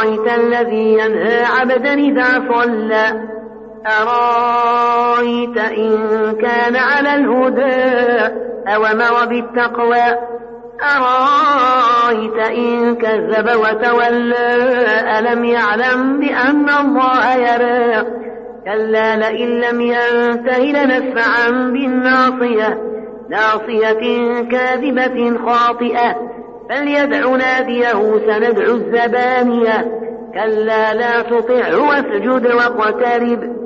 أرأيت الذي ينهى عبدا إذا صلى؟ أرأيت إن كان على الهدى أو مر بالتقوى؟ أرأيت إن كذب وتولى؟ ألم يعلم بأن الله يرى؟ كلا لئن لم ينته لنسفعا بالناصية ناصية كاذبة خاطئة. فليدع ناديه سندع الزبانية. كلا لا تطعه واسجد واقترب.